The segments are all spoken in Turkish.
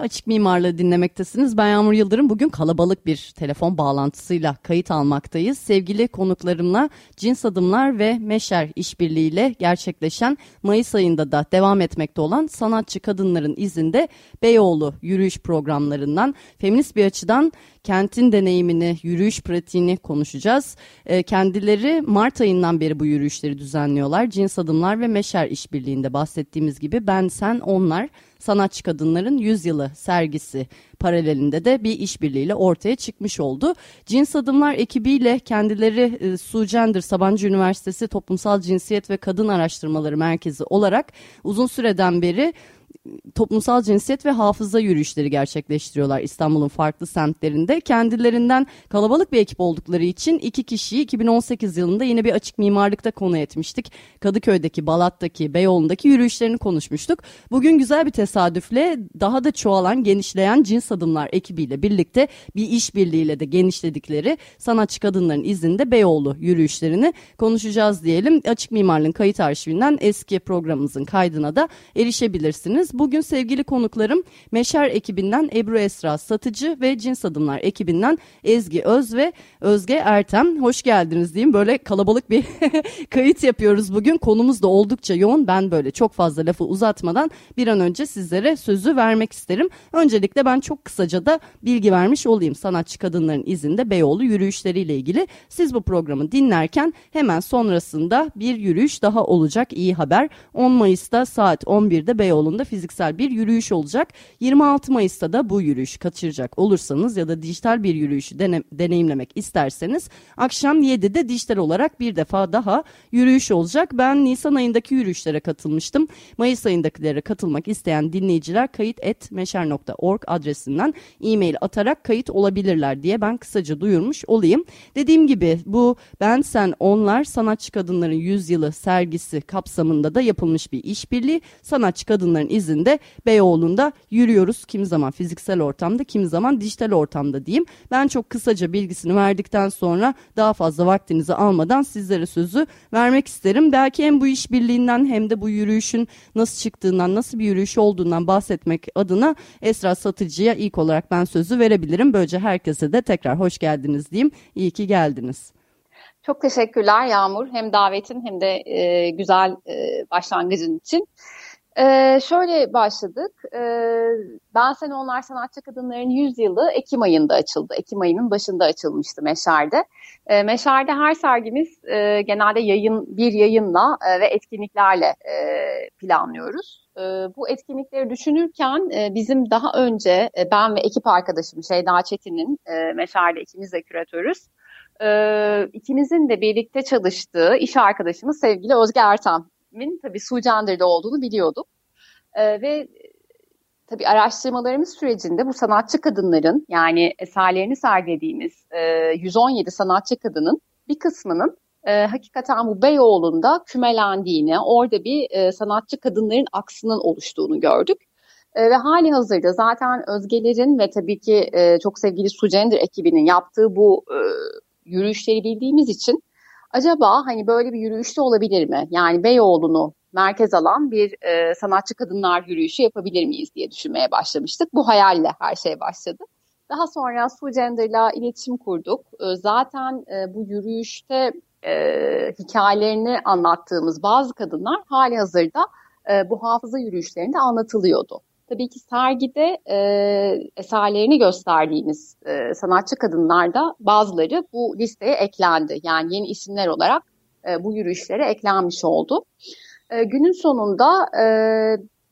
Açık Mimarlığı dinlemektesiniz. Ben Yağmur Yıldırım. Bugün kalabalık bir telefon bağlantısıyla kayıt almaktayız. Sevgili konuklarımla Cins Adımlar ve Meşer işbirliğiyle gerçekleşen Mayıs ayında da devam etmekte olan sanatçı kadınların izinde Beyoğlu yürüyüş programlarından feminist bir açıdan kentin deneyimini, yürüyüş pratiğini konuşacağız. E, kendileri Mart ayından beri bu yürüyüşleri düzenliyorlar. Cins Adımlar ve Meşer işbirliğinde bahsettiğimiz gibi ben, sen, onlar sanatçı kadınların yüzyılı sergisi paralelinde de bir işbirliğiyle ortaya çıkmış oldu. Cins Adımlar ekibiyle kendileri e, Su Sabancı Üniversitesi Toplumsal Cinsiyet ve Kadın Araştırmaları Merkezi olarak uzun süreden beri toplumsal cinsiyet ve hafıza yürüyüşleri gerçekleştiriyorlar İstanbul'un farklı semtlerinde. Kendilerinden kalabalık bir ekip oldukları için iki kişiyi 2018 yılında yine bir açık mimarlıkta konu etmiştik. Kadıköy'deki, Balat'taki, Beyoğlu'ndaki yürüyüşlerini konuşmuştuk. Bugün güzel bir tesadüfle daha da çoğalan, genişleyen Cins Adımlar ekibiyle birlikte bir işbirliğiyle de genişledikleri sanatçı kadınların izinde Beyoğlu yürüyüşlerini konuşacağız diyelim. Açık Mimarlığın kayıt arşivinden eski programımızın kaydına da erişebilirsiniz. Bugün sevgili konuklarım Meşer ekibinden Ebru Esra Satıcı ve Cins Adımlar ekibinden Ezgi Öz ve Özge Ertem. Hoş geldiniz diyeyim. Böyle kalabalık bir kayıt yapıyoruz bugün. Konumuz da oldukça yoğun. Ben böyle çok fazla lafı uzatmadan bir an önce sizlere sözü vermek isterim. Öncelikle ben çok kısaca da bilgi vermiş olayım. Sanatçı kadınların izinde Beyoğlu yürüyüşleriyle ilgili. Siz bu programı dinlerken hemen sonrasında bir yürüyüş daha olacak. İyi haber. 10 Mayıs'ta saat 11'de Beyoğlu'nda fiziksel bir yürüyüş olacak. 26 Mayıs'ta da bu yürüyüş kaçıracak olursanız ya da dijital bir yürüyüşü dene, deneyimlemek isterseniz akşam 7'de dijital olarak bir defa daha yürüyüş olacak. Ben Nisan ayındaki yürüyüşlere katılmıştım. Mayıs ayındakilere katılmak isteyen dinleyiciler kayıt et meşer.org adresinden e-mail atarak kayıt olabilirler diye ben kısaca duyurmuş olayım. Dediğim gibi bu Ben Sen Onlar Sanatçı Kadınların Yüzyılı sergisi kapsamında da yapılmış bir işbirliği. Sanatçı kadınların izinde Beyoğlu'nda yürüyoruz. Kimi zaman fiziksel ortamda, kimi zaman dijital ortamda diyeyim. Ben çok kısaca bilgisini verdikten sonra daha fazla vaktinizi almadan sizlere sözü vermek isterim. Belki hem bu işbirliğinden hem de bu yürüyüşün nasıl çıktığından, nasıl bir yürüyüş olduğundan bahsetmek adına Esra Satıcı'ya ilk olarak ben sözü verebilirim. Böylece herkese de tekrar hoş geldiniz diyeyim. İyi ki geldiniz. Çok teşekkürler Yağmur. Hem davetin hem de e, güzel e, başlangıcın için. Ee, şöyle başladık. Ee, ben Sen Onlar Sanatçı Kadınların 100 yılı Ekim ayında açıldı. Ekim ayının başında açılmıştı Meşer'de. Ee, Meşer'de her sergimiz e, genelde yayın bir yayınla e, ve etkinliklerle e, planlıyoruz. E, bu etkinlikleri düşünürken e, bizim daha önce e, ben ve ekip arkadaşım Şeyda Çetin'in e, Meşer'de ikimiz de küratörüz. E, ikimizin de birlikte çalıştığı iş arkadaşımız sevgili Özge Ertem min tabii Su Gender'de olduğunu biliyorduk. E, ve tabii araştırmalarımız sürecinde bu sanatçı kadınların yani eserlerini sergilediğimiz e, 117 sanatçı kadının bir kısmının e, hakikaten bu Beyoğlu'nda kümelendiğini, orada bir e, sanatçı kadınların aksının oluştuğunu gördük. E, ve hali hazırda zaten Özgeler'in ve tabii ki e, çok sevgili Su Gender ekibinin yaptığı bu e, yürüyüşleri bildiğimiz için acaba hani böyle bir yürüyüşte olabilir mi? Yani Beyoğlu'nu merkez alan bir e, sanatçı kadınlar yürüyüşü yapabilir miyiz diye düşünmeye başlamıştık. Bu hayalle her şey başladı. Daha sonra Su iletişim kurduk. E, zaten e, bu yürüyüşte e, hikayelerini anlattığımız bazı kadınlar hali hazırda e, bu hafıza yürüyüşlerinde anlatılıyordu. Tabii ki sergide e, eserlerini gösterdiğimiz e, sanatçı kadınlarda bazıları bu listeye eklendi. Yani yeni isimler olarak e, bu yürüyüşlere eklenmiş oldu. E, günün sonunda e,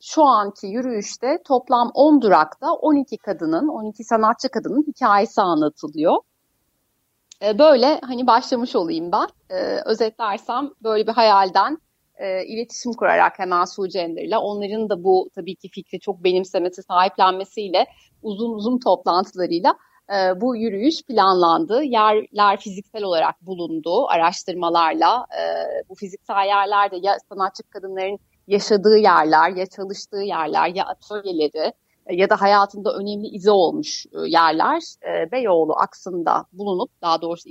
şu anki yürüyüşte toplam 10 durakta 12 kadının, 12 sanatçı kadının hikayesi anlatılıyor. E, böyle hani başlamış olayım ben. E, özetlersem böyle bir hayalden e, iletişim kurarak hemen Su Gender'la onların da bu tabii ki fikri çok benimsemesi, sahiplenmesiyle uzun uzun toplantılarıyla e, bu yürüyüş planlandı. Yerler fiziksel olarak bulundu araştırmalarla. E, bu fiziksel yerlerde ya sanatçı kadınların yaşadığı yerler, ya çalıştığı yerler, ya atölyeleri e, ya da hayatında önemli izi olmuş e, yerler e, Beyoğlu aksında bulunup daha doğrusu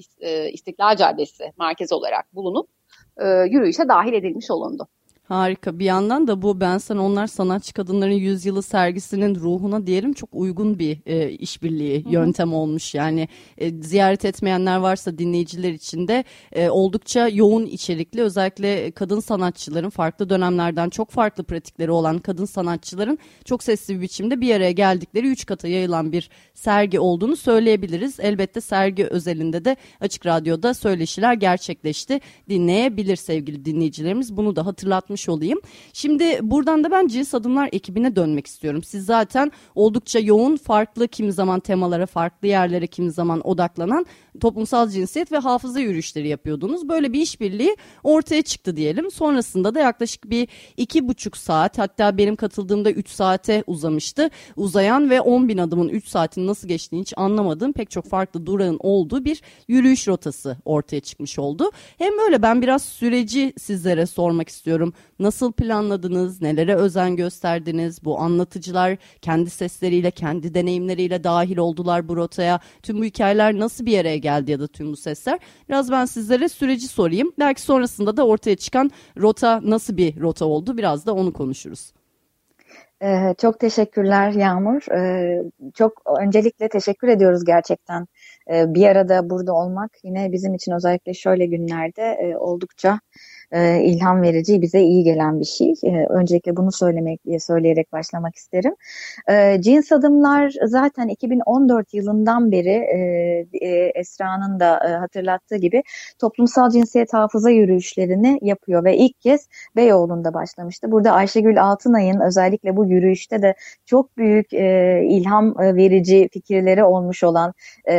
İstiklal Caddesi merkez olarak bulunup yürüyüşe dahil edilmiş olundu. Harika. Bir yandan da bu Ben Sen Onlar Sanatçı Kadınların Yüzyılı sergisinin ruhuna diyelim çok uygun bir e, işbirliği Hı-hı. yöntem olmuş. Yani e, ziyaret etmeyenler varsa dinleyiciler için de e, oldukça yoğun içerikli özellikle kadın sanatçıların farklı dönemlerden çok farklı pratikleri olan kadın sanatçıların çok sesli bir biçimde bir araya geldikleri üç kata yayılan bir sergi olduğunu söyleyebiliriz. Elbette sergi özelinde de Açık Radyo'da söyleşiler gerçekleşti. Dinleyebilir sevgili dinleyicilerimiz. Bunu da hatırlatmış hatırlatmış olayım. Şimdi buradan da ben Cins Adımlar ekibine dönmek istiyorum. Siz zaten oldukça yoğun, farklı kimi zaman temalara, farklı yerlere kimi zaman odaklanan toplumsal cinsiyet ve hafıza yürüyüşleri yapıyordunuz. Böyle bir işbirliği ortaya çıktı diyelim. Sonrasında da yaklaşık bir iki buçuk saat hatta benim katıldığımda üç saate uzamıştı. Uzayan ve on bin adımın üç saatin nasıl geçtiğini hiç anlamadığım pek çok farklı durağın olduğu bir yürüyüş rotası ortaya çıkmış oldu. Hem böyle ben biraz süreci sizlere sormak istiyorum. Nasıl planladınız? Nelere özen gösterdiniz? Bu anlatıcılar kendi sesleriyle, kendi deneyimleriyle dahil oldular bu rotaya. Tüm bu hikayeler nasıl bir araya geldi ya da tüm bu sesler? Biraz ben sizlere süreci sorayım. Belki sonrasında da ortaya çıkan rota nasıl bir rota oldu? Biraz da onu konuşuruz. Ee, çok teşekkürler Yağmur. Ee, çok öncelikle teşekkür ediyoruz gerçekten. Ee, bir arada burada olmak yine bizim için özellikle şöyle günlerde e, oldukça e, ilham verici, bize iyi gelen bir şey. E, öncelikle bunu söylemek söyleyerek başlamak isterim. E, cins adımlar zaten 2014 yılından beri e, e, Esra'nın da e, hatırlattığı gibi toplumsal cinsiyet hafıza yürüyüşlerini yapıyor ve ilk kez Beyoğlu'nda başlamıştı. Burada Ayşegül Altınay'ın özellikle bu yürüyüşte de çok büyük e, ilham verici fikirleri olmuş olan e,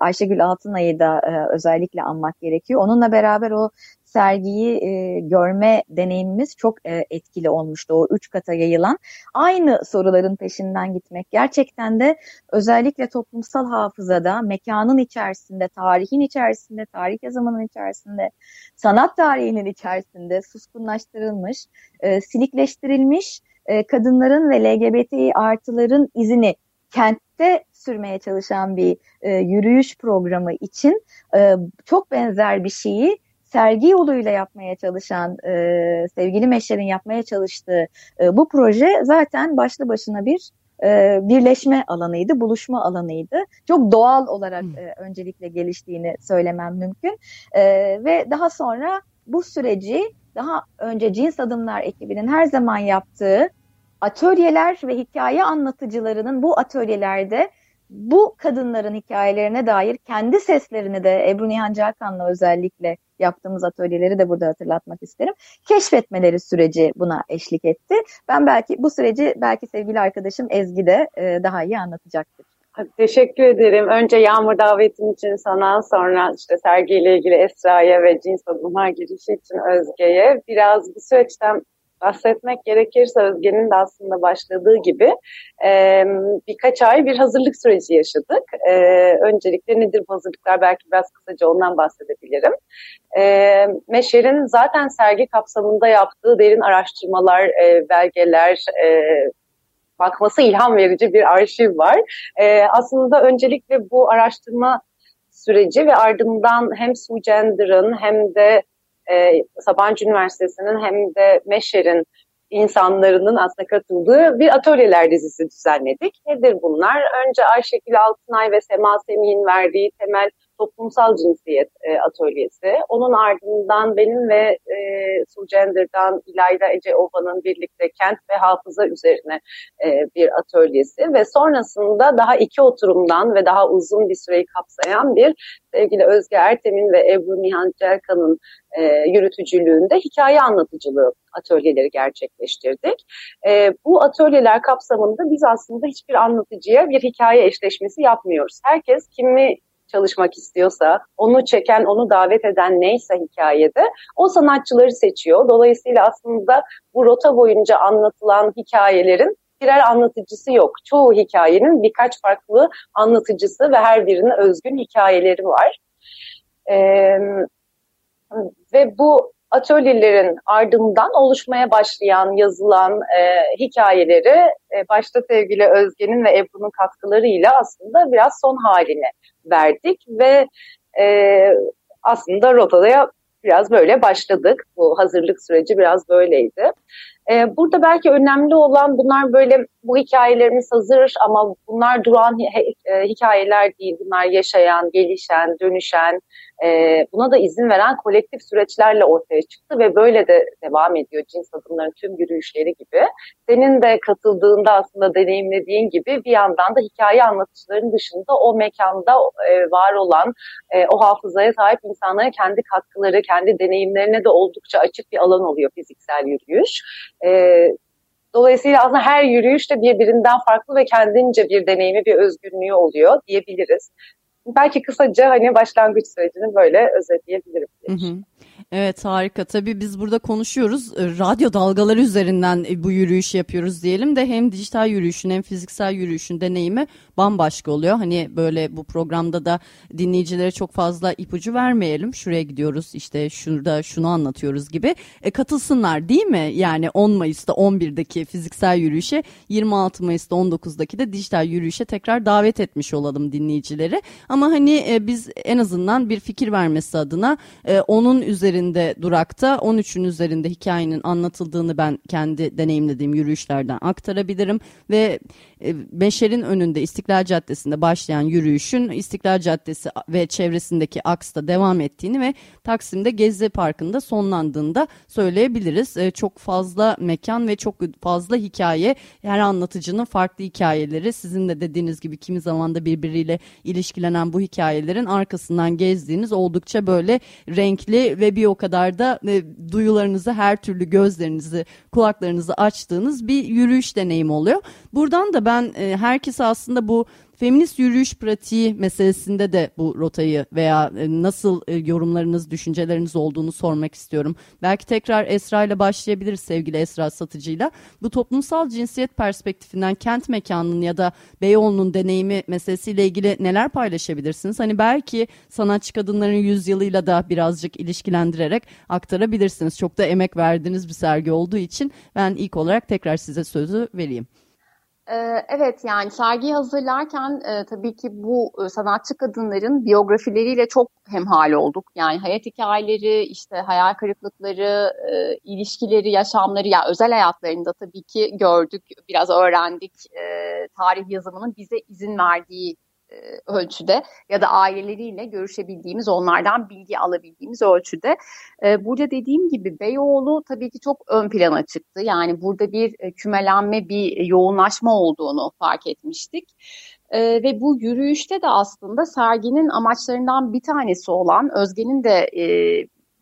Ayşegül Altınay'ı da e, özellikle anmak gerekiyor. Onunla beraber o sergiyi e, görme deneyimimiz çok e, etkili olmuştu. O üç kata yayılan aynı soruların peşinden gitmek gerçekten de özellikle toplumsal hafızada mekanın içerisinde, tarihin içerisinde, tarih yazımının içerisinde, sanat tarihinin içerisinde suskunlaştırılmış, e, silikleştirilmiş e, kadınların ve LGBT artıların izini kentte sürmeye çalışan bir e, yürüyüş programı için e, çok benzer bir şeyi sergi yoluyla yapmaya çalışan e, sevgili Meşer'in yapmaya çalıştığı e, bu proje zaten başlı başına bir e, birleşme alanıydı, buluşma alanıydı. Çok doğal olarak e, öncelikle geliştiğini söylemem mümkün. E, ve daha sonra bu süreci daha önce Cins Adımlar ekibinin her zaman yaptığı atölyeler ve hikaye anlatıcılarının bu atölyelerde bu kadınların hikayelerine dair kendi seslerini de Ebru Nihan Cakan'la özellikle yaptığımız atölyeleri de burada hatırlatmak isterim. Keşfetmeleri süreci buna eşlik etti. Ben belki bu süreci belki sevgili arkadaşım Ezgi de e, daha iyi anlatacaktır. Teşekkür ederim. Önce Yağmur davetin için sana, sonra işte sergiyle ilgili Esra'ya ve cins adımlar girişi için Özge'ye. Biraz bu süreçten bahsetmek gerekirse Özge'nin de aslında başladığı gibi e, birkaç ay bir hazırlık süreci yaşadık. E, öncelikle nedir bu hazırlıklar? Belki biraz kısaca ondan bahsedebilirim. E, Meşer'in zaten sergi kapsamında yaptığı derin araştırmalar, e, belgeler, e, bakması ilham verici bir arşiv var. E, aslında öncelikle bu araştırma süreci ve ardından hem Su Gender'ın hem de e, Sabancı Üniversitesi'nin hem de Meşer'in insanlarının aslında katıldığı bir atölyeler dizisi düzenledik. Nedir bunlar? Önce Ayşegül Altınay ve Sema Semih'in verdiği temel toplumsal cinsiyet e, atölyesi. Onun ardından benim ve e, Su Gender'dan İlayda Ece Ova'nın birlikte kent ve hafıza üzerine e, bir atölyesi ve sonrasında daha iki oturumdan ve daha uzun bir süreyi kapsayan bir sevgili Özge Ertem'in ve Ebru Nihan Celkan'ın e, yürütücülüğünde hikaye anlatıcılığı atölyeleri gerçekleştirdik. E, bu atölyeler kapsamında biz aslında hiçbir anlatıcıya bir hikaye eşleşmesi yapmıyoruz. Herkes kimi çalışmak istiyorsa, onu çeken, onu davet eden neyse hikayede o sanatçıları seçiyor. Dolayısıyla aslında bu rota boyunca anlatılan hikayelerin birer anlatıcısı yok. Çoğu hikayenin birkaç farklı anlatıcısı ve her birinin özgün hikayeleri var. Ee, ve bu atölyelerin ardından oluşmaya başlayan, yazılan e, hikayeleri e, başta sevgili Özge'nin ve Ebru'nun katkılarıyla aslında biraz son haline verdik ve e, aslında rotaya biraz böyle başladık. Bu hazırlık süreci biraz böyleydi. Ee, burada belki önemli olan bunlar böyle bu hikayelerimiz hazır ama bunlar duran e, hikayeler değil. Bunlar yaşayan, gelişen, dönüşen, e, buna da izin veren kolektif süreçlerle ortaya çıktı ve böyle de devam ediyor cins adımların tüm yürüyüşleri gibi. Senin de katıldığında aslında deneyimlediğin gibi bir yandan da hikaye anlatıcıların dışında o mekanda e, var olan o hafızaya sahip insanlara kendi katkıları, kendi deneyimlerine de oldukça açık bir alan oluyor fiziksel yürüyüş. E, dolayısıyla aslında her yürüyüş de birbirinden farklı ve kendince bir deneyimi, bir özgünlüğü oluyor diyebiliriz. Belki kısaca hani başlangıç sürecini böyle özetleyebilirim. Hı hı. Evet harika. Tabii biz burada konuşuyoruz. E, radyo dalgaları üzerinden e, bu yürüyüş yapıyoruz diyelim de hem dijital yürüyüşün hem fiziksel yürüyüşün deneyimi bambaşka oluyor. Hani böyle bu programda da dinleyicilere çok fazla ipucu vermeyelim. Şuraya gidiyoruz işte şurada şunu anlatıyoruz gibi. E, katılsınlar değil mi? Yani 10 Mayıs'ta 11'deki fiziksel yürüyüşe 26 Mayıs'ta 19'daki de dijital yürüyüşe tekrar davet etmiş olalım dinleyicileri. Ama hani e, biz en azından bir fikir vermesi adına e, onun üzerinde durakta 13'ün üzerinde hikayenin anlatıldığını ben kendi deneyimlediğim yürüyüşlerden aktarabilirim ve e, Beşer'in önünde İstiklal Caddesi'nde başlayan yürüyüşün İstiklal Caddesi ve çevresindeki aksta devam ettiğini ve Taksim'de Gezi Parkı'nda sonlandığında söyleyebiliriz. E, çok fazla mekan ve çok fazla hikaye her anlatıcının farklı hikayeleri sizin de dediğiniz gibi kimi zaman da birbiriyle ilişkilenen bu hikayelerin arkasından gezdiğiniz oldukça böyle renkli ve bir o kadar da e, duyularınızı her türlü gözlerinizi kulaklarınızı açtığınız bir yürüyüş deneyimi oluyor. Buradan da ben e, herkese aslında bu feminist yürüyüş pratiği meselesinde de bu rotayı veya e, nasıl e, yorumlarınız, düşünceleriniz olduğunu sormak istiyorum. Belki tekrar Esra ile başlayabiliriz sevgili Esra Satıcı'yla. Bu toplumsal cinsiyet perspektifinden kent mekanının ya da Beyoğlu'nun deneyimi meselesiyle ilgili neler paylaşabilirsiniz? Hani belki sanatçı kadınların yüzyılıyla da birazcık ilişkilendirerek aktarabilirsiniz. Çok da emek verdiğiniz bir sergi olduğu için ben ilk olarak tekrar size sözü vereyim. Ee, evet yani sergiyi hazırlarken e, tabii ki bu e, sanatçı kadınların biyografileriyle çok hemhal olduk. Yani hayat hikayeleri, işte hayal kırıklıkları, e, ilişkileri, yaşamları, yani özel hayatlarında tabii ki gördük, biraz öğrendik. Tarih yazımının bize izin verdiği ölçüde ya da aileleriyle görüşebildiğimiz, onlardan bilgi alabildiğimiz ölçüde. E, burada dediğim gibi Beyoğlu tabii ki çok ön plana çıktı. Yani burada bir e, kümelenme, bir yoğunlaşma olduğunu fark etmiştik. ve bu yürüyüşte de aslında serginin amaçlarından bir tanesi olan Özge'nin de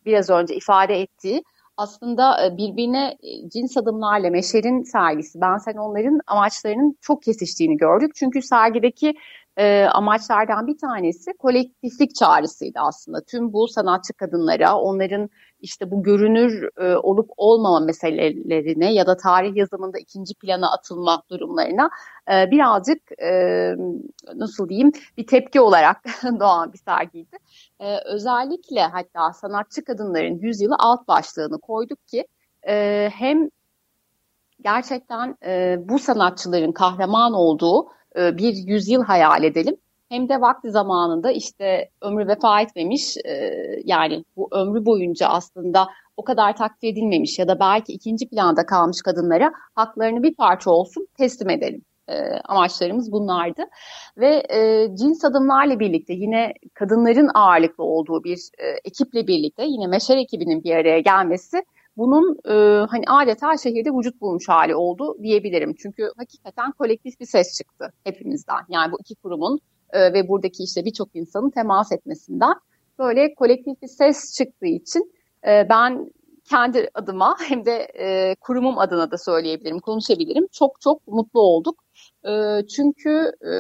biraz önce ifade ettiği aslında birbirine cins adımlarla Meşer'in sergisi, ben sen onların amaçlarının çok kesiştiğini gördük. Çünkü sergideki e, amaçlardan bir tanesi kolektiflik çağrısıydı aslında. Tüm bu sanatçı kadınlara, onların işte bu görünür e, olup olmama meselelerine ya da tarih yazımında ikinci plana atılma durumlarına e, birazcık e, nasıl diyeyim bir tepki olarak doğan bir sergiydi. E, özellikle hatta sanatçı kadınların yüzyılı alt başlığını koyduk ki e, hem gerçekten e, bu sanatçıların kahraman olduğu e, bir yüzyıl hayal edelim. Hem de vakti zamanında işte ömrü vefa etmemiş e, yani bu ömrü boyunca aslında o kadar takdir edilmemiş ya da belki ikinci planda kalmış kadınlara haklarını bir parça olsun teslim edelim. E, amaçlarımız bunlardı. Ve e, cins adımlarla birlikte yine kadınların ağırlıklı olduğu bir e, ekiple birlikte yine Meşer ekibinin bir araya gelmesi bunun e, hani adeta şehirde vücut bulmuş hali oldu diyebilirim. Çünkü hakikaten kolektif bir ses çıktı hepimizden. Yani bu iki kurumun e, ve buradaki işte birçok insanın temas etmesinden böyle kolektif bir ses çıktığı için e, ben kendi adıma hem de e, kurumum adına da söyleyebilirim, konuşabilirim. Çok çok mutlu olduk. E, çünkü e,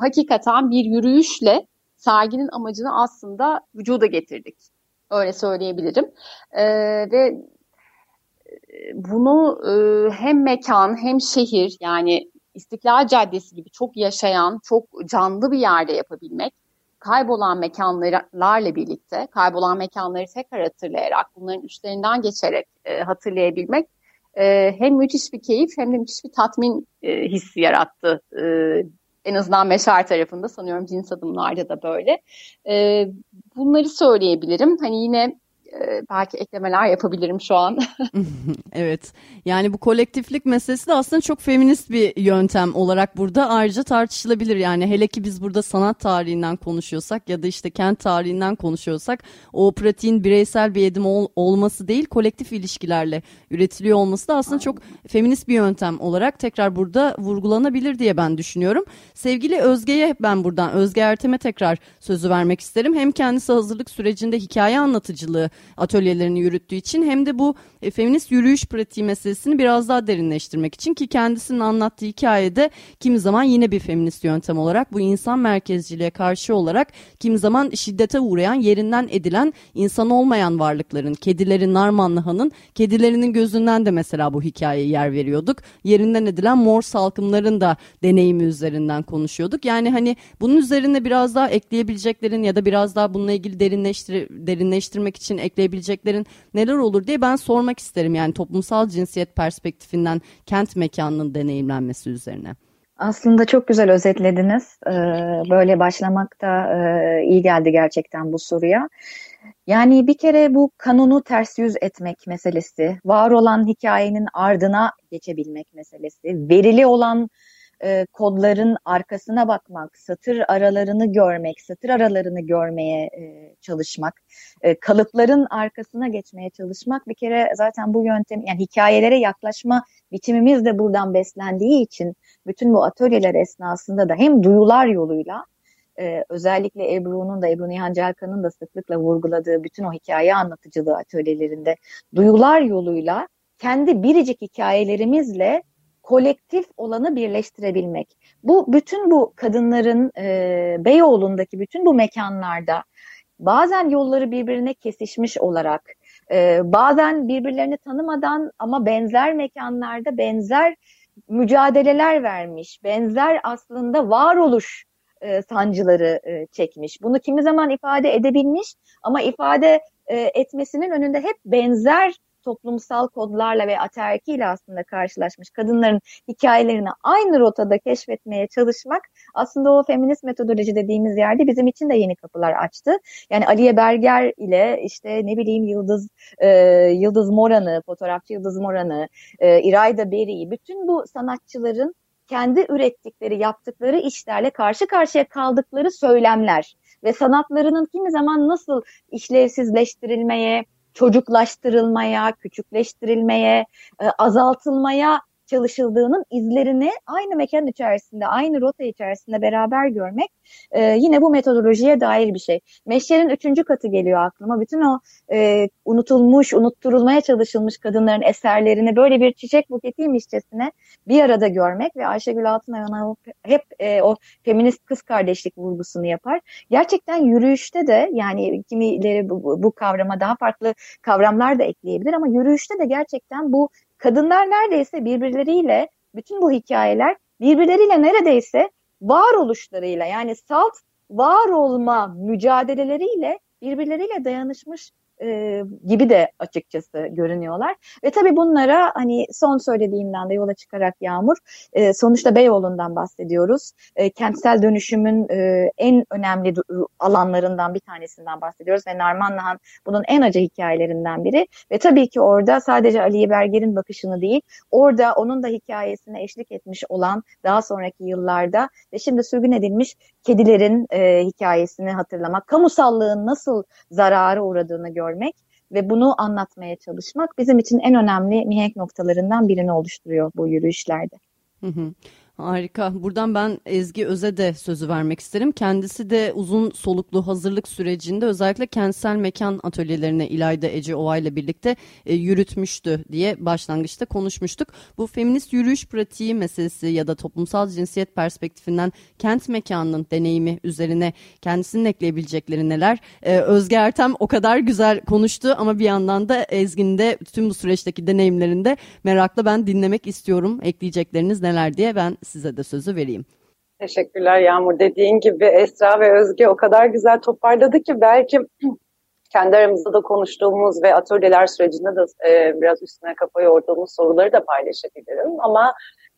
hakikaten bir yürüyüşle serginin amacını aslında vücuda getirdik. Öyle söyleyebilirim. E, ve bunu e, hem mekan hem şehir yani İstiklal Caddesi gibi çok yaşayan, çok canlı bir yerde yapabilmek, kaybolan mekanlarla birlikte, kaybolan mekanları tekrar hatırlayarak, bunların üstlerinden geçerek e, hatırlayabilmek e, hem müthiş bir keyif hem de müthiş bir tatmin e, hissi yarattı. E, en azından Meşer tarafında sanıyorum cins adımlarda da böyle. E, bunları söyleyebilirim. Hani yine belki eklemeler yapabilirim şu an. evet. Yani bu kolektiflik meselesi de aslında çok feminist bir yöntem olarak burada ayrıca tartışılabilir. Yani hele ki biz burada sanat tarihinden konuşuyorsak ya da işte kent tarihinden konuşuyorsak o pratiğin bireysel bir edim ol, olması değil kolektif ilişkilerle üretiliyor olması da aslında çok feminist bir yöntem olarak tekrar burada vurgulanabilir diye ben düşünüyorum. Sevgili Özge'ye ben buradan Özge Ertem'e tekrar sözü vermek isterim. Hem kendisi hazırlık sürecinde hikaye anlatıcılığı atölyelerini yürüttüğü için hem de bu e, feminist yürüyüş pratiği meselesini biraz daha derinleştirmek için ki kendisinin anlattığı hikayede kimi zaman yine bir feminist yöntem olarak bu insan merkezciliğe karşı olarak kimi zaman şiddete uğrayan yerinden edilen insan olmayan varlıkların kedilerin Narmanlıhan'ın kedilerinin gözünden de mesela bu hikayeye yer veriyorduk. Yerinden edilen mor salkımların da deneyimi üzerinden konuşuyorduk. Yani hani bunun üzerine biraz daha ekleyebileceklerin ya da biraz daha bununla ilgili derinleştir derinleştirmek için ekleyebileceklerin neler olur diye ben sormak isterim. Yani toplumsal cinsiyet perspektifinden kent mekanının deneyimlenmesi üzerine. Aslında çok güzel özetlediniz. Ee, böyle başlamak da e, iyi geldi gerçekten bu soruya. Yani bir kere bu kanunu ters yüz etmek meselesi, var olan hikayenin ardına geçebilmek meselesi, verili olan e, kodların arkasına bakmak, satır aralarını görmek, satır aralarını görmeye e, çalışmak, e, kalıpların arkasına geçmeye çalışmak bir kere zaten bu yöntem yani hikayelere yaklaşma biçimimiz de buradan beslendiği için bütün bu atölyeler esnasında da hem duyular yoluyla e, özellikle Ebru'nun da Ebru Nihan Celkan'ın da sıklıkla vurguladığı bütün o hikaye anlatıcılığı atölyelerinde duyular yoluyla kendi biricik hikayelerimizle kolektif olanı birleştirebilmek. Bu bütün bu kadınların e, Beyoğlu'ndaki bütün bu mekanlarda bazen yolları birbirine kesişmiş olarak, e, bazen birbirlerini tanımadan ama benzer mekanlarda benzer mücadeleler vermiş, benzer aslında varoluş e, sancıları e, çekmiş. Bunu kimi zaman ifade edebilmiş ama ifade e, etmesinin önünde hep benzer toplumsal kodlarla ve ataerkiyle aslında karşılaşmış kadınların hikayelerini aynı rotada keşfetmeye çalışmak aslında o feminist metodoloji dediğimiz yerde bizim için de yeni kapılar açtı. Yani Aliye Berger ile işte ne bileyim Yıldız e, Yıldız Moran'ı, fotoğrafçı Yıldız Moran'ı, e, İrayda Beri'yi bütün bu sanatçıların kendi ürettikleri, yaptıkları işlerle karşı karşıya kaldıkları söylemler ve sanatlarının kimi zaman nasıl işlevsizleştirilmeye, çocuklaştırılmaya, küçükleştirilmeye, e, azaltılmaya çalışıldığının izlerini aynı mekan içerisinde, aynı rota içerisinde beraber görmek e, yine bu metodolojiye dair bir şey. Meşer'in üçüncü katı geliyor aklıma. Bütün o e, unutulmuş, unutturulmaya çalışılmış kadınların eserlerini böyle bir çiçek buketiymişçesine bir arada görmek ve Ayşegül Altınay hep e, o feminist kız kardeşlik vurgusunu yapar. Gerçekten yürüyüşte de yani kimileri bu, bu kavrama daha farklı kavramlar da ekleyebilir ama yürüyüşte de gerçekten bu kadınlar neredeyse birbirleriyle bütün bu hikayeler birbirleriyle neredeyse varoluşlarıyla yani salt var olma mücadeleleriyle birbirleriyle dayanışmış e, gibi de açıkçası görünüyorlar. Ve tabii bunlara hani son söylediğimden de yola çıkarak Yağmur, e, sonuçta Beyoğlu'ndan bahsediyoruz. E, kentsel dönüşümün e, en önemli alanlarından bir tanesinden bahsediyoruz ve Narman Nahan bunun en acı hikayelerinden biri. Ve tabii ki orada sadece Ali Berger'in bakışını değil, orada onun da hikayesine eşlik etmiş olan daha sonraki yıllarda ve şimdi sürgün edilmiş kedilerin e, hikayesini hatırlamak, kamusallığın nasıl zarara uğradığını görmek görmek ve bunu anlatmaya çalışmak bizim için en önemli mihenk noktalarından birini oluşturuyor bu yürüyüşlerde. Hı hı. Harika. Buradan ben Ezgi Öz'e de sözü vermek isterim. Kendisi de uzun soluklu hazırlık sürecinde özellikle kentsel mekan atölyelerine İlayda Ece Ova ile birlikte e, yürütmüştü diye başlangıçta konuşmuştuk. Bu feminist yürüyüş pratiği meselesi ya da toplumsal cinsiyet perspektifinden kent mekanının deneyimi üzerine kendisinin ekleyebilecekleri neler? E, Özge Ertem o kadar güzel konuştu ama bir yandan da Ezgi'nin de tüm bu süreçteki deneyimlerinde merakla ben dinlemek istiyorum. Ekleyecekleriniz neler diye ben size de sözü vereyim. Teşekkürler Yağmur. Dediğin gibi Esra ve Özge o kadar güzel toparladı ki belki kendi aramızda da konuştuğumuz ve atölyeler sürecinde de e, biraz üstüne kafa yorduğumuz soruları da paylaşabilirim. Ama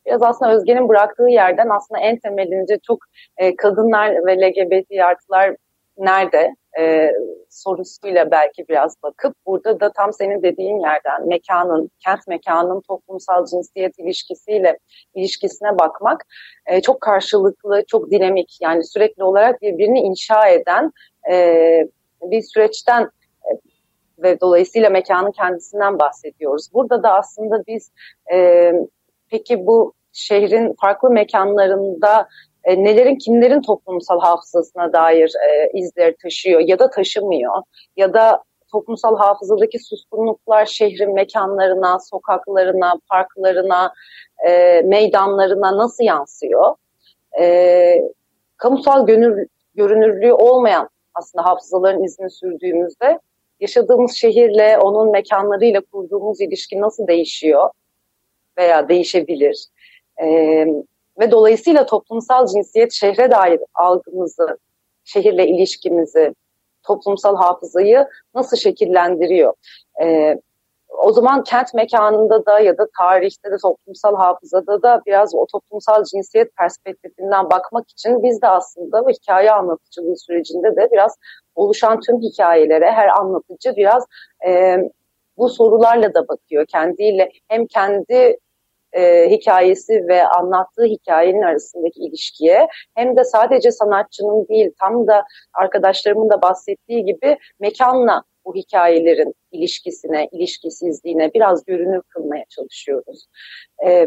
biraz aslında Özge'nin bıraktığı yerden aslında en temelince çok e, kadınlar ve LGBT artılar nerede e, sorusuyla belki biraz bakıp burada da tam senin dediğin yerden mekanın, kent mekanının toplumsal cinsiyet ilişkisiyle ilişkisine bakmak e, çok karşılıklı, çok dinamik yani sürekli olarak birbirini inşa eden e, bir süreçten e, ve dolayısıyla mekanın kendisinden bahsediyoruz. Burada da aslında biz e, peki bu şehrin farklı mekanlarında e, nelerin kimlerin toplumsal hafızasına dair e, izleri taşıyor ya da taşımıyor ya da toplumsal hafızadaki suskunluklar şehrin mekanlarına, sokaklarına, parklarına, e, meydanlarına nasıl yansıyor? E, kamusal gönül, görünürlüğü olmayan aslında hafızaların izini sürdüğümüzde yaşadığımız şehirle, onun mekanlarıyla kurduğumuz ilişki nasıl değişiyor veya değişebilir? E, ve dolayısıyla toplumsal cinsiyet şehre dair algımızı, şehirle ilişkimizi, toplumsal hafızayı nasıl şekillendiriyor? Ee, o zaman kent mekanında da ya da tarihte de toplumsal hafızada da biraz o toplumsal cinsiyet perspektifinden bakmak için biz de aslında bu hikaye anlatıcılığı sürecinde de biraz oluşan tüm hikayelere her anlatıcı biraz e, bu sorularla da bakıyor kendiyle hem kendi e, hikayesi ve anlattığı hikayenin arasındaki ilişkiye hem de sadece sanatçının değil tam da arkadaşlarımın da bahsettiği gibi mekanla bu hikayelerin ilişkisine, ilişkisizliğine biraz görünür kılmaya çalışıyoruz. E,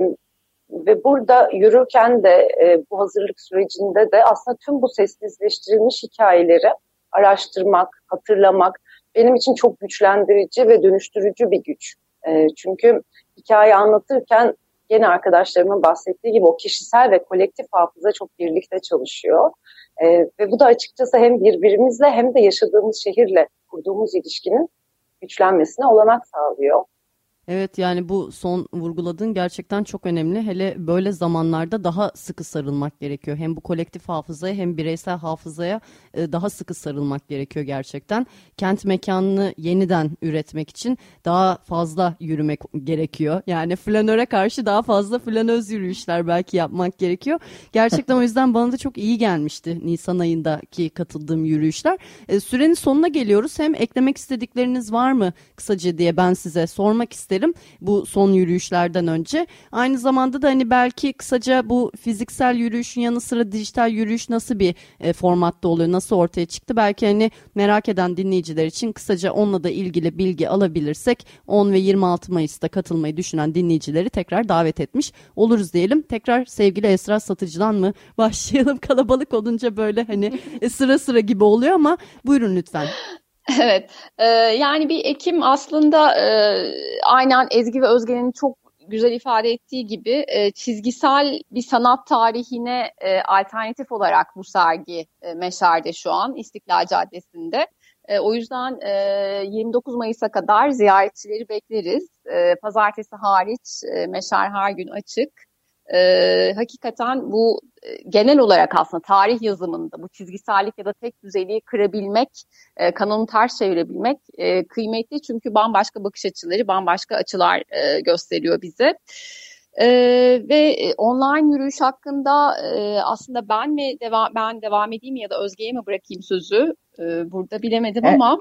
ve burada yürürken de e, bu hazırlık sürecinde de aslında tüm bu sessizleştirilmiş hikayeleri araştırmak, hatırlamak benim için çok güçlendirici ve dönüştürücü bir güç. E, çünkü hikaye anlatırken gene arkadaşlarımın bahsettiği gibi o kişisel ve kolektif hafıza çok birlikte çalışıyor. E, ve bu da açıkçası hem birbirimizle hem de yaşadığımız şehirle kurduğumuz ilişkinin güçlenmesine olanak sağlıyor. Evet yani bu son vurguladığın gerçekten çok önemli. Hele böyle zamanlarda daha sıkı sarılmak gerekiyor. Hem bu kolektif hafızaya hem bireysel hafızaya e, daha sıkı sarılmak gerekiyor gerçekten. Kent mekanını yeniden üretmek için daha fazla yürümek gerekiyor. Yani flanöre karşı daha fazla flanöz yürüyüşler belki yapmak gerekiyor. Gerçekten o yüzden bana da çok iyi gelmişti Nisan ayındaki katıldığım yürüyüşler. E, sürenin sonuna geliyoruz. Hem eklemek istedikleriniz var mı kısaca diye ben size sormak istedim isterim bu son yürüyüşlerden önce. Aynı zamanda da hani belki kısaca bu fiziksel yürüyüşün yanı sıra dijital yürüyüş nasıl bir e, formatta oluyor, nasıl ortaya çıktı? Belki hani merak eden dinleyiciler için kısaca onunla da ilgili bilgi alabilirsek 10 ve 26 Mayıs'ta katılmayı düşünen dinleyicileri tekrar davet etmiş oluruz diyelim. Tekrar sevgili Esra Satıcı'dan mı başlayalım? Kalabalık olunca böyle hani e, sıra sıra gibi oluyor ama buyurun lütfen. Evet, e, yani bir Ekim aslında e, aynen Ezgi ve Özge'nin çok güzel ifade ettiği gibi e, çizgisel bir sanat tarihine e, alternatif olarak bu sergi e, Meşer'de şu an İstiklal Caddesi'nde. E, o yüzden e, 29 Mayıs'a kadar ziyaretçileri bekleriz. E, pazartesi hariç e, Meşer her gün açık e, hakikaten bu e, genel olarak aslında tarih yazımında bu çizgisellik ya da tek düzeliği kırabilmek, e, kanonu ters çevirebilmek e, kıymetli çünkü bambaşka bakış açıları, bambaşka açılar e, gösteriyor bize. Ee, ve online yürüyüş hakkında e, aslında ben mi devam ben devam edeyim ya da Özge'ye mi bırakayım sözü ee, burada bilemedim evet. ama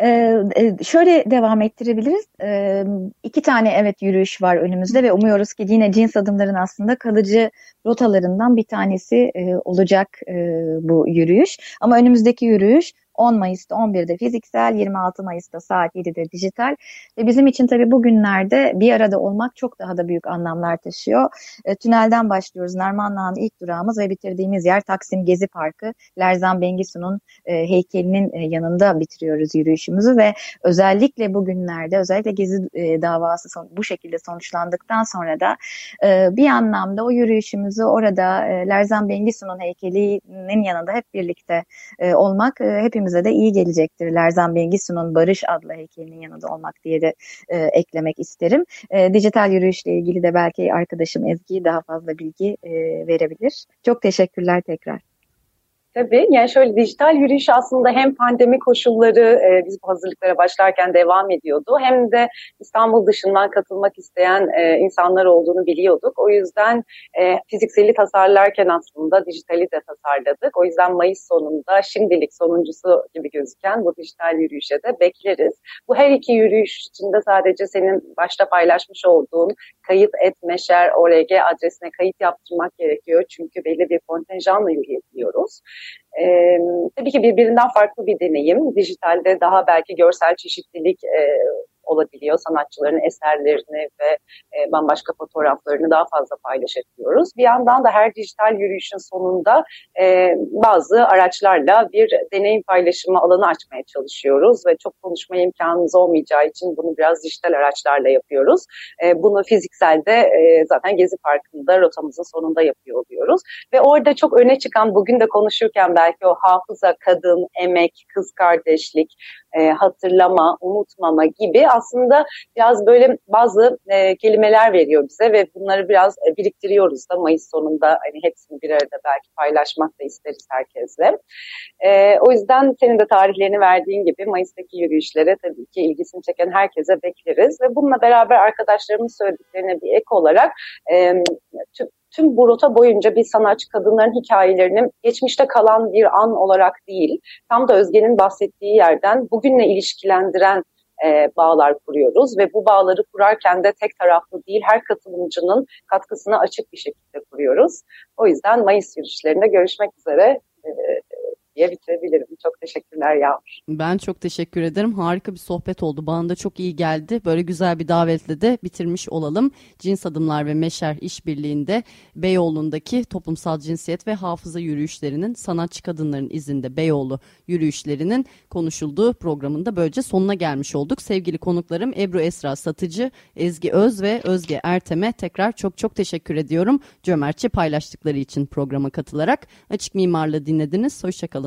Ee, e, şöyle devam ettirebiliriz. Ee, iki tane evet yürüyüş var önümüzde ve umuyoruz ki yine cins adımların aslında kalıcı rotalarından bir tanesi e, olacak e, bu yürüyüş. Ama önümüzdeki yürüyüş 10 Mayıs'ta 11'de fiziksel, 26 Mayıs'ta saat 7'de dijital. Ve bizim için tabii bugünlerde bir arada olmak çok daha da büyük anlamlar taşıyor. E, tünelden başlıyoruz. Narmanlı'nın ilk durağımız ve bitirdiğimiz yer Taksim Gezi Parkı. Lerzan Bengisu'nun e, heykelinin e, yanında bitiriyoruz yürüyüşümüzü ve özellikle bugünlerde özellikle Gezi e, davası son, bu şekilde sonuçlandıktan sonra da e, bir anlamda o yürüyüşümüzü orada e, Lerzan Bengisu'nun heykelinin yanında hep birlikte e, olmak e, hepimize de iyi gelecektir. Lerzan Bengisu'nun Barış adlı heykelinin yanında olmak diye de e, eklemek isterim. E, dijital yürüyüşle ilgili de belki arkadaşım Ezgi daha fazla bilgi e, verebilir. Çok teşekkürler tekrar. Tabii yani şöyle dijital yürüyüş aslında hem pandemi koşulları e, biz bu hazırlıklara başlarken devam ediyordu hem de İstanbul dışından katılmak isteyen e, insanlar olduğunu biliyorduk. O yüzden e, fizikseli tasarlarken aslında dijitali de tasarladık. O yüzden Mayıs sonunda şimdilik sonuncusu gibi gözüken bu dijital yürüyüşe de bekleriz. Bu her iki yürüyüş içinde sadece senin başta paylaşmış olduğun kayıt et meşer org adresine kayıt yaptırmak gerekiyor. Çünkü belli bir kontenjanla yürüyebiliyoruz. Ee, tabii ki birbirinden farklı bir deneyim. Dijitalde daha belki görsel çeşitlilik e, olabiliyor. Sanatçıların eserlerini ve e, bambaşka fotoğraflarını daha fazla paylaşabiliyoruz. Bir yandan da her dijital yürüyüşün sonunda e, bazı araçlarla bir deneyim paylaşımı alanı açmaya çalışıyoruz ve çok konuşma imkanımız olmayacağı için bunu biraz dijital araçlarla yapıyoruz. E, bunu fizikselde e, zaten Gezi Parkı'nda rotamızın sonunda yapıyor oluyoruz. Ve orada çok öne çıkan bugün de konuşurken belki o hafıza, kadın, emek, kız kardeşlik, e, hatırlama, unutmama gibi aslında biraz böyle bazı e, kelimeler veriyor bize ve bunları biraz e, biriktiriyoruz da Mayıs sonunda hani hepsini bir arada belki paylaşmak da isteriz herkesle. E, o yüzden senin de tarihlerini verdiğin gibi Mayıs'taki yürüyüşlere tabii ki ilgisini çeken herkese bekleriz ve bununla beraber arkadaşlarımın söylediklerine bir ek olarak e, tüm bu rota boyunca bir sanatçı kadınların hikayelerinin geçmişte kalan bir an olarak değil, tam da Özge'nin bahsettiği yerden bugünle ilişkilendiren e, bağlar kuruyoruz ve bu bağları kurarken de tek taraflı değil her katılımcının katkısına açık bir şekilde kuruyoruz. O yüzden Mayıs yürüyüşlerinde görüşmek üzere. E, diye bitirebilirim. Çok teşekkürler Yağmur. Ben çok teşekkür ederim. Harika bir sohbet oldu. Bana da çok iyi geldi. Böyle güzel bir davetle de bitirmiş olalım. Cins Adımlar ve Meşer İşbirliği'nde Beyoğlu'ndaki toplumsal cinsiyet ve hafıza yürüyüşlerinin sanatçı kadınların izinde Beyoğlu yürüyüşlerinin konuşulduğu programında böylece sonuna gelmiş olduk. Sevgili konuklarım Ebru Esra Satıcı, Ezgi Öz ve Özge Ertem'e tekrar çok çok teşekkür ediyorum. Cömertçe paylaştıkları için programa katılarak. Açık Mimarlı dinlediniz. Hoşçakalın.